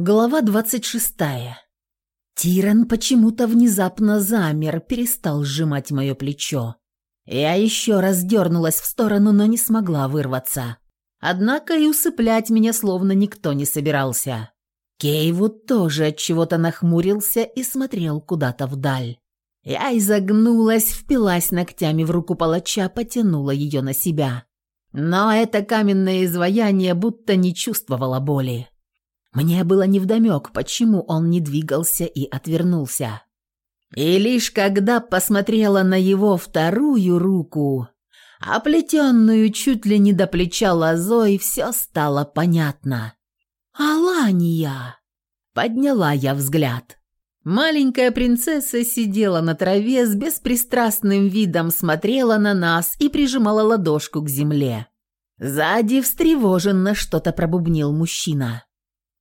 Глава 26. Тиран почему-то внезапно замер, перестал сжимать мое плечо. Я еще раз дернулась в сторону, но не смогла вырваться. Однако и усыплять меня словно никто не собирался. Кейвуд тоже от чего-то нахмурился и смотрел куда-то вдаль. Я изогнулась, впилась ногтями в руку палача, потянула ее на себя. Но это каменное изваяние будто не чувствовало боли. Мне было невдомек, почему он не двигался и отвернулся. И лишь когда посмотрела на его вторую руку, оплетенную чуть ли не до плеча лозой, все стало понятно. «Алания!» — подняла я взгляд. Маленькая принцесса сидела на траве с беспристрастным видом, смотрела на нас и прижимала ладошку к земле. Сзади встревоженно что-то пробубнил мужчина.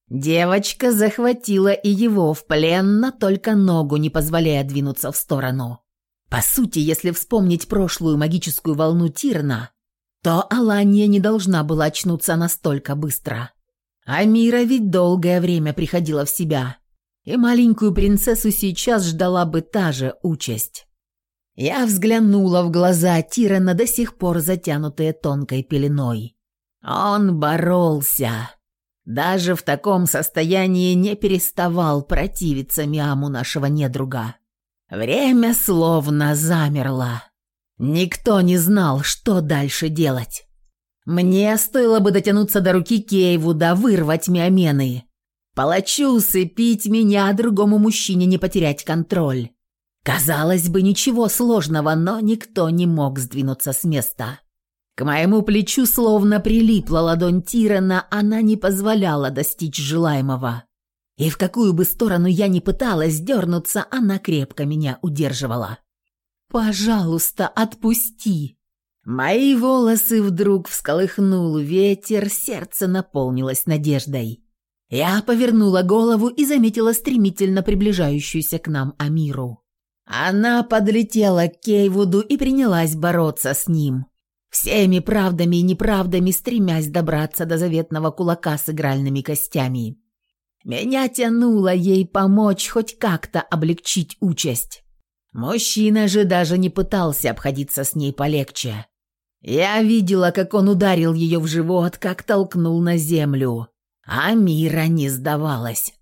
Девочка захватила и его в плен, но только ногу не позволяя двинуться в сторону. По сути, если вспомнить прошлую магическую волну Тирна, то Алания не должна была очнуться настолько быстро. Амира ведь долгое время приходила в себя, и маленькую принцессу сейчас ждала бы та же участь. Я взглянула в глаза Тирана, до сих пор затянутые тонкой пеленой. Он боролся. Даже в таком состоянии не переставал противиться мяму нашего недруга. Время словно замерло. Никто не знал, что дальше делать. Мне стоило бы дотянуться до руки Кейвуда, вырвать миомены. Палачу усыпить меня, а другому мужчине не потерять контроль. Казалось бы, ничего сложного, но никто не мог сдвинуться с места. К моему плечу словно прилипла ладонь Тирана, она не позволяла достичь желаемого. И в какую бы сторону я ни пыталась дернуться, она крепко меня удерживала. «Пожалуйста, отпусти!» Мои волосы вдруг всколыхнул ветер, сердце наполнилось надеждой. Я повернула голову и заметила стремительно приближающуюся к нам Амиру. Она подлетела к Кейвуду и принялась бороться с ним всеми правдами и неправдами стремясь добраться до заветного кулака с игральными костями. Меня тянуло ей помочь хоть как-то облегчить участь. Мужчина же даже не пытался обходиться с ней полегче. Я видела, как он ударил ее в живот, как толкнул на землю. А Мира не сдавалась.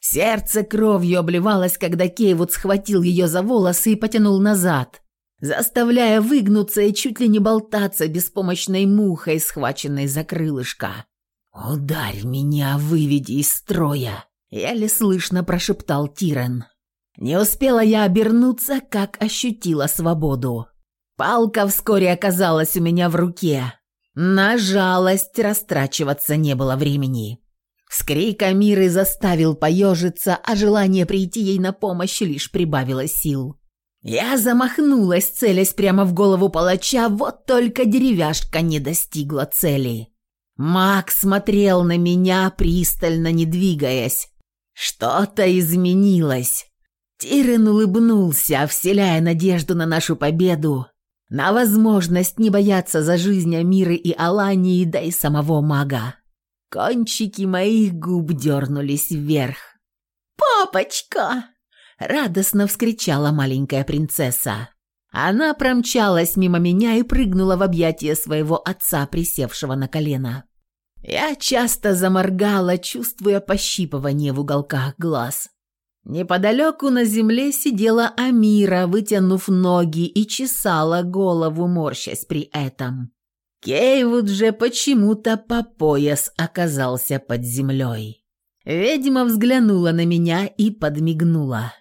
Сердце кровью обливалось, когда Кейвуд схватил ее за волосы и потянул назад заставляя выгнуться и чуть ли не болтаться беспомощной мухой, схваченной за крылышко. «Ударь меня, выведи из строя!» — еле слышно прошептал Тирен. Не успела я обернуться, как ощутила свободу. Палка вскоре оказалась у меня в руке. На жалость растрачиваться не было времени. Скрик Амиры заставил поежиться, а желание прийти ей на помощь лишь прибавило сил. Я замахнулась, целясь прямо в голову палача, вот только деревяшка не достигла цели. Маг смотрел на меня, пристально не двигаясь. Что-то изменилось. Тирен улыбнулся, вселяя надежду на нашу победу, на возможность не бояться за жизнь Амиры и Алании, да и самого мага. Кончики моих губ дернулись вверх. «Папочка!» Радостно вскричала маленькая принцесса. Она промчалась мимо меня и прыгнула в объятия своего отца, присевшего на колено. Я часто заморгала, чувствуя пощипывание в уголках глаз. Неподалеку на земле сидела Амира, вытянув ноги и чесала голову, морщась при этом. Кейвуд же почему-то по пояс оказался под землей. Ведьма взглянула на меня и подмигнула.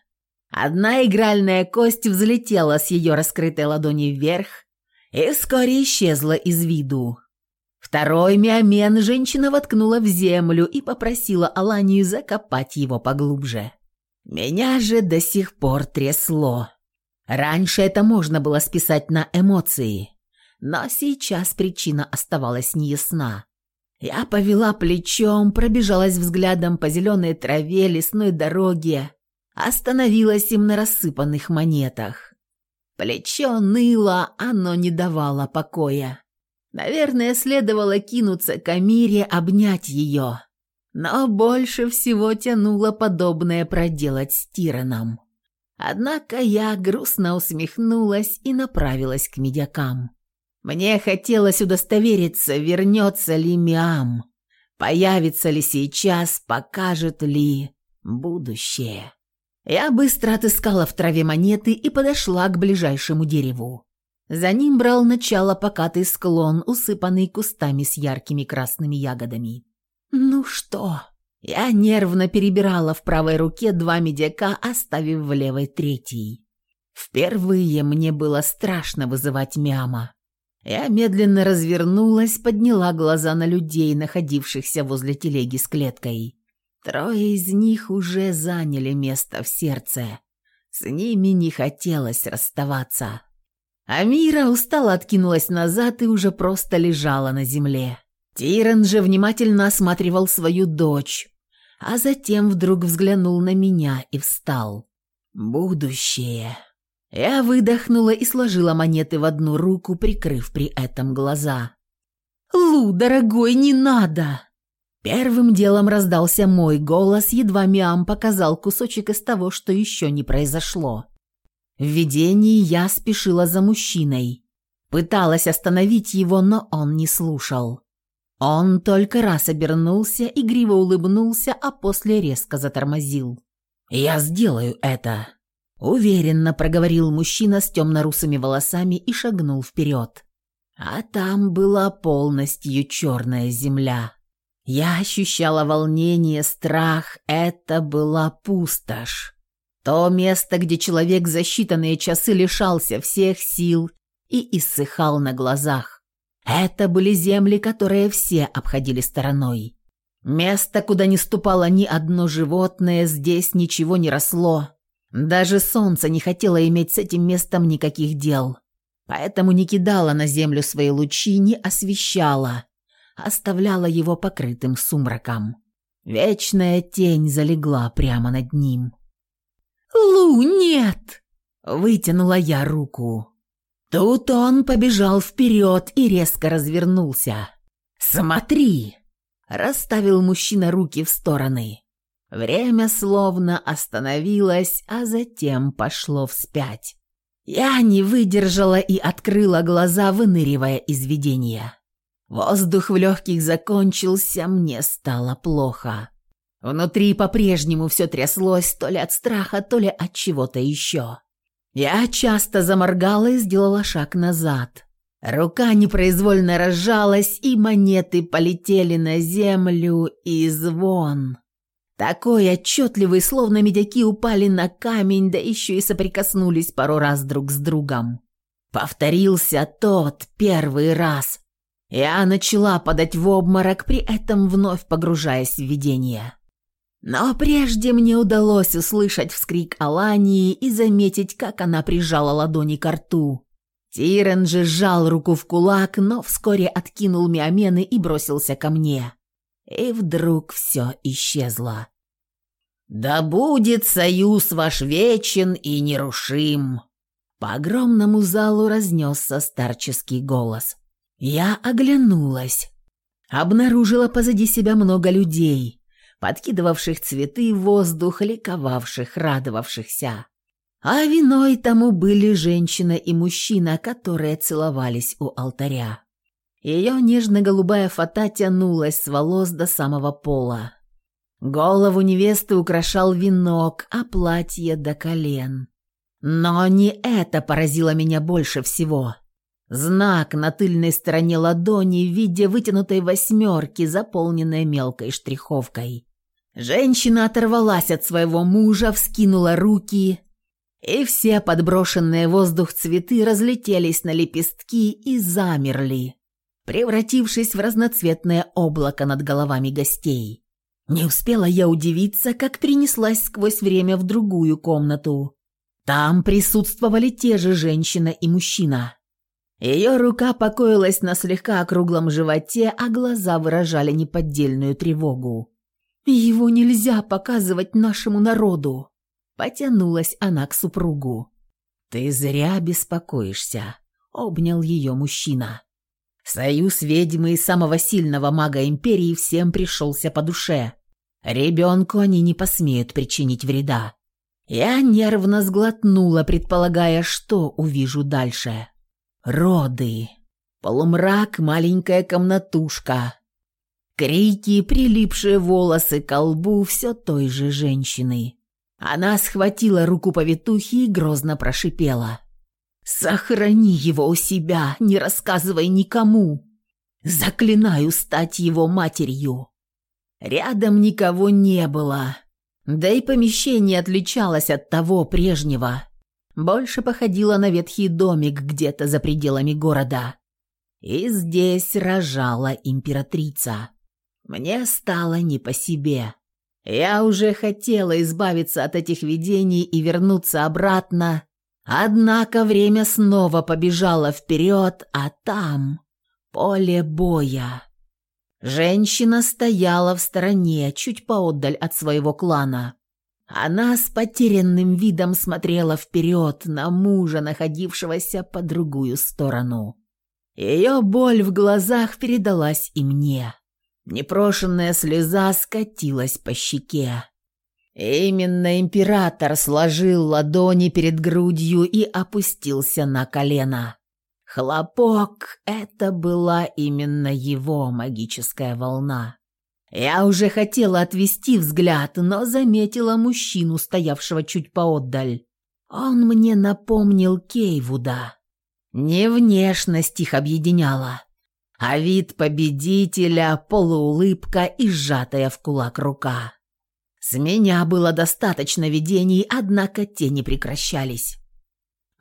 Одна игральная кость взлетела с ее раскрытой ладони вверх и вскоре исчезла из виду. Второй миомен женщина воткнула в землю и попросила Аланию закопать его поглубже. Меня же до сих пор трясло. Раньше это можно было списать на эмоции, но сейчас причина оставалась неясна. Я повела плечом, пробежалась взглядом по зеленой траве, лесной дороге, остановилась им на рассыпанных монетах. Плечо ныло, оно не давало покоя. Наверное, следовало кинуться к Амире, обнять ее. Но больше всего тянуло подобное проделать с Тираном. Однако я грустно усмехнулась и направилась к медякам. Мне хотелось удостовериться, вернется ли Миам, появится ли сейчас, покажет ли будущее. Я быстро отыскала в траве монеты и подошла к ближайшему дереву. За ним брал начало покатый склон, усыпанный кустами с яркими красными ягодами. «Ну что?» Я нервно перебирала в правой руке два медяка, оставив в левой третий. Впервые мне было страшно вызывать мяма. Я медленно развернулась, подняла глаза на людей, находившихся возле телеги с клеткой. Трое из них уже заняли место в сердце. С ними не хотелось расставаться. Амира устало откинулась назад и уже просто лежала на земле. Тирен же внимательно осматривал свою дочь, а затем вдруг взглянул на меня и встал. «Будущее». Я выдохнула и сложила монеты в одну руку, прикрыв при этом глаза. «Лу, дорогой, не надо!» Первым делом раздался мой голос, едва Миам показал кусочек из того, что еще не произошло. В видении я спешила за мужчиной. Пыталась остановить его, но он не слушал. Он только раз обернулся, игриво улыбнулся, а после резко затормозил. «Я сделаю это», — уверенно проговорил мужчина с темно-русыми волосами и шагнул вперед. А там была полностью черная земля. Я ощущала волнение, страх. Это была пустошь. То место, где человек за считанные часы лишался всех сил и иссыхал на глазах. Это были земли, которые все обходили стороной. Место, куда не ступало ни одно животное, здесь ничего не росло. Даже солнце не хотело иметь с этим местом никаких дел. Поэтому не кидало на землю свои лучи, не освещало, оставляла его покрытым сумраком. Вечная тень залегла прямо над ним. «Лу, нет!» – вытянула я руку. Тут он побежал вперед и резко развернулся. «Смотри!» – расставил мужчина руки в стороны. Время словно остановилось, а затем пошло вспять. Я не выдержала и открыла глаза, выныривая из видения. Воздух в легких закончился, мне стало плохо. Внутри по-прежнему все тряслось то ли от страха, то ли от чего-то еще. Я часто заморгала и сделала шаг назад. Рука непроизвольно разжалась, и монеты полетели на землю, и звон. Такой отчетливый, словно медяки упали на камень, да еще и соприкоснулись пару раз друг с другом. Повторился тот первый раз, я начала падать в обморок, при этом вновь погружаясь в видение. Но прежде мне удалось услышать вскрик Алании и заметить, как она прижала ладони к рту. Тирен же сжал руку в кулак, но вскоре откинул миомены и бросился ко мне. И вдруг все исчезло. «Да будет союз ваш вечен и нерушим!» По огромному залу разнесся старческий голос. Я оглянулась. Обнаружила позади себя много людей, подкидывавших цветы в воздух, ликовавших, радовавшихся. А виной тому были женщина и мужчина, которые целовались у алтаря. Ее нежно-голубая фата тянулась с волос до самого пола. Голову невесты украшал венок, а платье до колен. Но не это поразило меня больше всего. Знак на тыльной стороне ладони в виде вытянутой восьмерки, заполненной мелкой штриховкой. Женщина оторвалась от своего мужа, вскинула руки, и все подброшенные в воздух цветы разлетелись на лепестки и замерли, превратившись в разноцветное облако над головами гостей. Не успела я удивиться, как принеслась сквозь время в другую комнату. Там присутствовали те же женщина и мужчина. Ее рука покоилась на слегка округлом животе, а глаза выражали неподдельную тревогу. «Его нельзя показывать нашему народу!» Потянулась она к супругу. «Ты зря беспокоишься», — обнял ее мужчина. «Союз ведьмы и самого сильного мага Империи всем пришелся по душе. Ребенку они не посмеют причинить вреда. Я нервно сглотнула, предполагая, что увижу дальше. Роды. Полумрак, маленькая комнатушка. Крики, прилипшие волосы к лбу все той же женщины. Она схватила руку повитухи и грозно прошипела. «Сохрани его у себя, не рассказывай никому. Заклинаю стать его матерью». Рядом никого не было. Да и помещение отличалось от того прежнего. Больше походило на ветхий домик где-то за пределами города. И здесь рожала императрица. Мне стало не по себе. Я уже хотела избавиться от этих видений и вернуться обратно, однако время снова побежало вперед, а там поле боя. Женщина стояла в стороне, чуть поотдаль от своего клана. Она с потерянным видом смотрела вперед на мужа, находившегося по другую сторону. Ее боль в глазах передалась и мне. Непрошенная слеза скатилась по щеке. Именно император сложил ладони перед грудью и опустился на колено. Хлопок — это была именно его магическая волна. Я уже хотела отвести взгляд, но заметила мужчину, стоявшего чуть поотдаль. Он мне напомнил Кейвуда. Не внешность их объединяла, а вид победителя, полуулыбка и сжатая в кулак рука. С меня было достаточно видений, однако те не прекращались.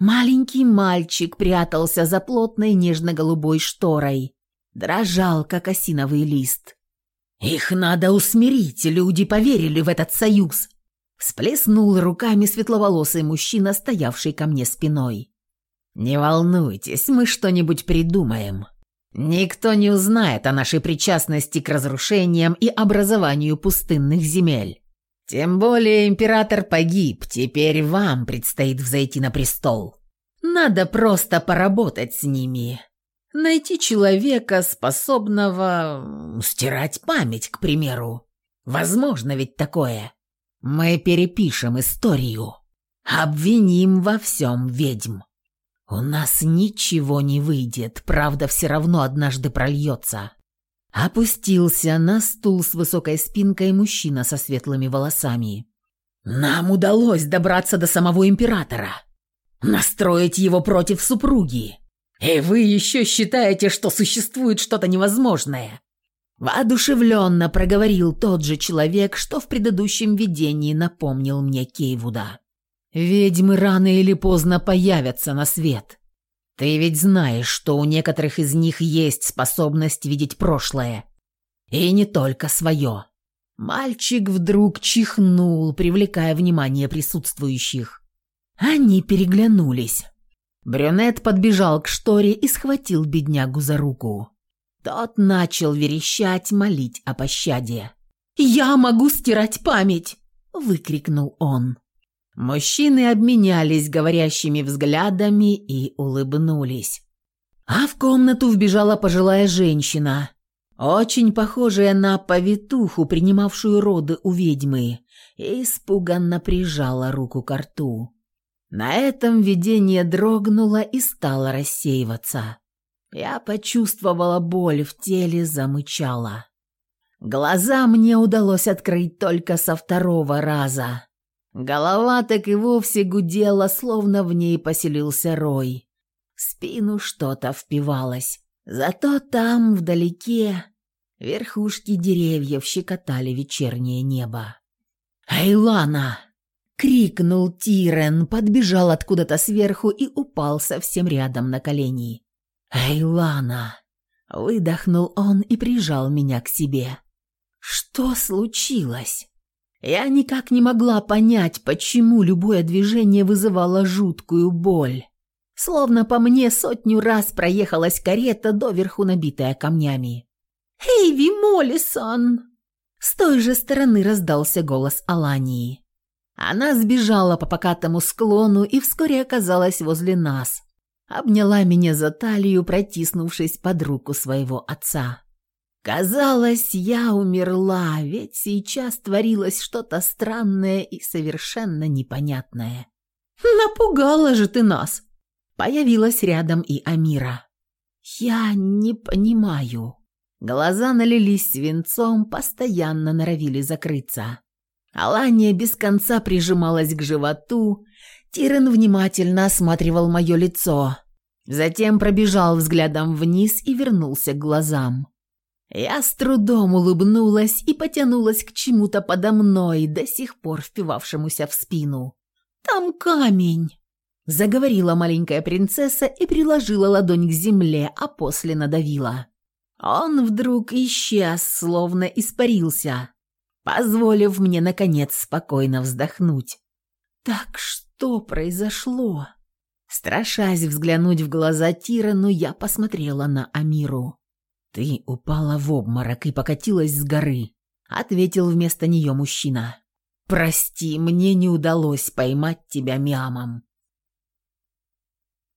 Маленький мальчик прятался за плотной нежно-голубой шторой, дрожал, как осиновый лист. «Их надо усмирить, люди поверили в этот союз!» Всплеснул руками светловолосый мужчина, стоявший ко мне спиной. «Не волнуйтесь, мы что-нибудь придумаем. Никто не узнает о нашей причастности к разрушениям и образованию пустынных земель. Тем более император погиб, теперь вам предстоит взойти на престол. Надо просто поработать с ними. Найти человека, способного стирать память, к примеру. Возможно ведь такое. Мы перепишем историю. Обвиним во всем ведьм. «У нас ничего не выйдет, правда все равно однажды прольется». Опустился на стул с высокой спинкой мужчина со светлыми волосами. «Нам удалось добраться до самого императора, настроить его против супруги. И вы еще считаете, что существует что-то невозможное?» Воодушевленно проговорил тот же человек, что в предыдущем видении напомнил мне Кейвуда. Ведьмы рано или поздно появятся на свет. Ты ведь знаешь, что у некоторых из них есть способность видеть прошлое. И не только свое. Мальчик вдруг чихнул, привлекая внимание присутствующих. Они переглянулись. Брюнет подбежал к шторе и схватил беднягу за руку. Тот начал верещать, молить о пощаде. «Я могу стирать память!» – выкрикнул он. Мужчины обменялись говорящими взглядами и улыбнулись. А в комнату вбежала пожилая женщина, очень похожая на повитуху, принимавшую роды у ведьмы, и испуганно прижала руку к рту. На этом видение дрогнуло и стало рассеиваться. Я почувствовала боль в теле, замычала. Глаза мне удалось открыть только со второго раза. Голова так и вовсе гудела, словно в ней поселился рой. В спину что-то впивалось. Зато там, вдалеке, верхушки деревьев щекотали вечернее небо. «Эйлана!» — крикнул Тирен, подбежал откуда-то сверху и упал совсем рядом на колени. «Эйлана!» — выдохнул он и прижал меня к себе. «Что случилось?» Я никак не могла понять, почему любое движение вызывало жуткую боль. Словно по мне сотню раз проехалась карета, доверху набитая камнями. «Эйви Моллисон!» С той же стороны раздался голос Алании. Она сбежала по покатому склону и вскоре оказалась возле нас. Обняла меня за талию, протиснувшись под руку своего отца. Казалось, я умерла, ведь сейчас творилось что-то странное и совершенно непонятное. «Напугала же ты нас!» Появилась рядом и Амира. «Я не понимаю». Глаза налились свинцом, постоянно норовили закрыться. Алания без конца прижималась к животу, Тирен внимательно осматривал мое лицо. Затем пробежал взглядом вниз и вернулся к глазам. Я с трудом улыбнулась и потянулась к чему-то подо мной, до сих пор впивавшемуся в спину. «Там камень!» Заговорила маленькая принцесса и приложила ладонь к земле, а после надавила. Он вдруг исчез, словно испарился, позволив мне, наконец, спокойно вздохнуть. «Так что произошло?» Страшась взглянуть в глаза Тирану, я посмотрела на Амиру. «Ты упала в обморок и покатилась с горы», — ответил вместо нее мужчина. «Прости, мне не удалось поймать тебя мямом».